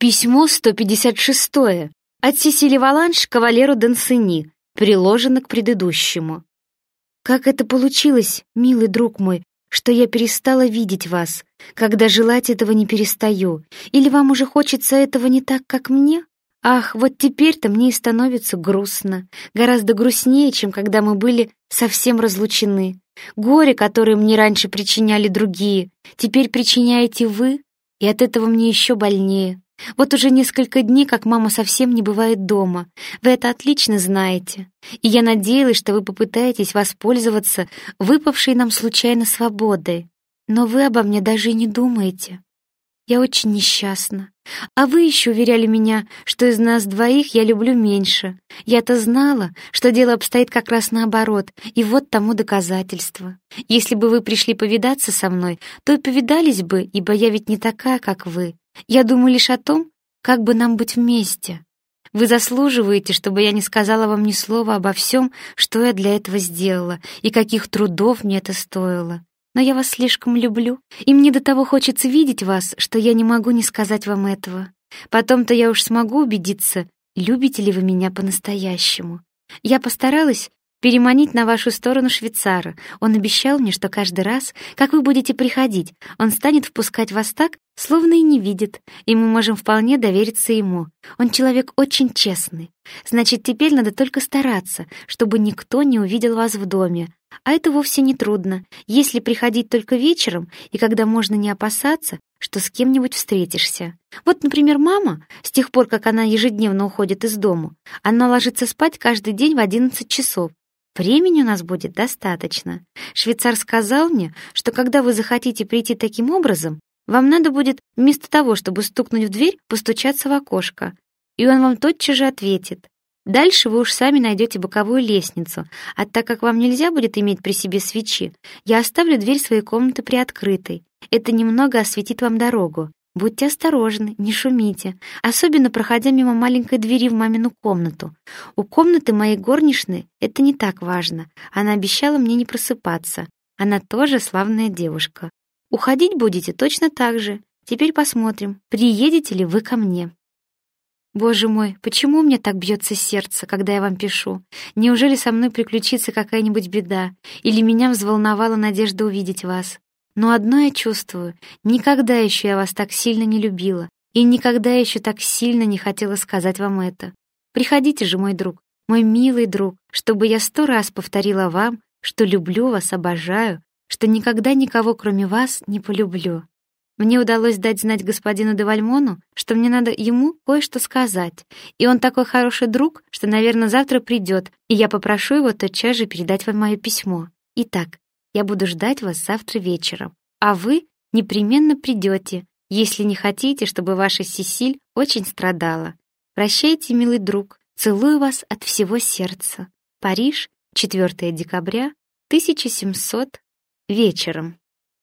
Письмо 156 от Сесили Валанш кавалеру Дансини, приложено к предыдущему. Как это получилось, милый друг мой, что я перестала видеть вас, когда желать этого не перестаю? Или вам уже хочется этого не так, как мне? Ах, вот теперь-то мне и становится грустно, гораздо грустнее, чем когда мы были совсем разлучены. Горе, которое мне раньше причиняли другие, теперь причиняете вы, и от этого мне еще больнее. Вот уже несколько дней, как мама совсем не бывает дома. Вы это отлично знаете. И я надеялась, что вы попытаетесь воспользоваться выпавшей нам случайно свободой. Но вы обо мне даже и не думаете. Я очень несчастна. А вы еще уверяли меня, что из нас двоих я люблю меньше. Я-то знала, что дело обстоит как раз наоборот, и вот тому доказательство. Если бы вы пришли повидаться со мной, то и повидались бы, ибо я ведь не такая, как вы. Я думаю лишь о том, как бы нам быть вместе. Вы заслуживаете, чтобы я не сказала вам ни слова обо всем, что я для этого сделала и каких трудов мне это стоило. Но я вас слишком люблю, и мне до того хочется видеть вас, что я не могу не сказать вам этого. Потом-то я уж смогу убедиться, любите ли вы меня по-настоящему. Я постаралась переманить на вашу сторону швейцара. Он обещал мне, что каждый раз, как вы будете приходить, он станет впускать вас так, словно и не видит, и мы можем вполне довериться ему. Он человек очень честный. Значит, теперь надо только стараться, чтобы никто не увидел вас в доме. А это вовсе не трудно, если приходить только вечером и когда можно не опасаться, что с кем-нибудь встретишься. Вот, например, мама, с тех пор, как она ежедневно уходит из дому, она ложится спать каждый день в 11 часов, Времени у нас будет достаточно. Швейцар сказал мне, что когда вы захотите прийти таким образом, вам надо будет вместо того, чтобы стукнуть в дверь, постучаться в окошко. И он вам тотчас же ответит. Дальше вы уж сами найдете боковую лестницу, а так как вам нельзя будет иметь при себе свечи, я оставлю дверь своей комнаты приоткрытой. Это немного осветит вам дорогу. Будьте осторожны, не шумите, особенно проходя мимо маленькой двери в мамину комнату. У комнаты моей горничной это не так важно. Она обещала мне не просыпаться. Она тоже славная девушка. Уходить будете точно так же. Теперь посмотрим, приедете ли вы ко мне. Боже мой, почему у меня так бьется сердце, когда я вам пишу? Неужели со мной приключится какая-нибудь беда? Или меня взволновала надежда увидеть вас? Но одно я чувствую, никогда еще я вас так сильно не любила, и никогда еще так сильно не хотела сказать вам это. Приходите же, мой друг, мой милый друг, чтобы я сто раз повторила вам, что люблю вас, обожаю, что никогда никого, кроме вас, не полюблю. Мне удалось дать знать господину де Вальмону, что мне надо ему кое-что сказать, и он такой хороший друг, что, наверное, завтра придет, и я попрошу его тотчас же передать вам мое письмо. Итак, я буду ждать вас завтра вечером, а вы непременно придете, если не хотите, чтобы ваша Сесиль очень страдала. Прощайте, милый друг, целую вас от всего сердца. Париж, 4 декабря 1700 вечером.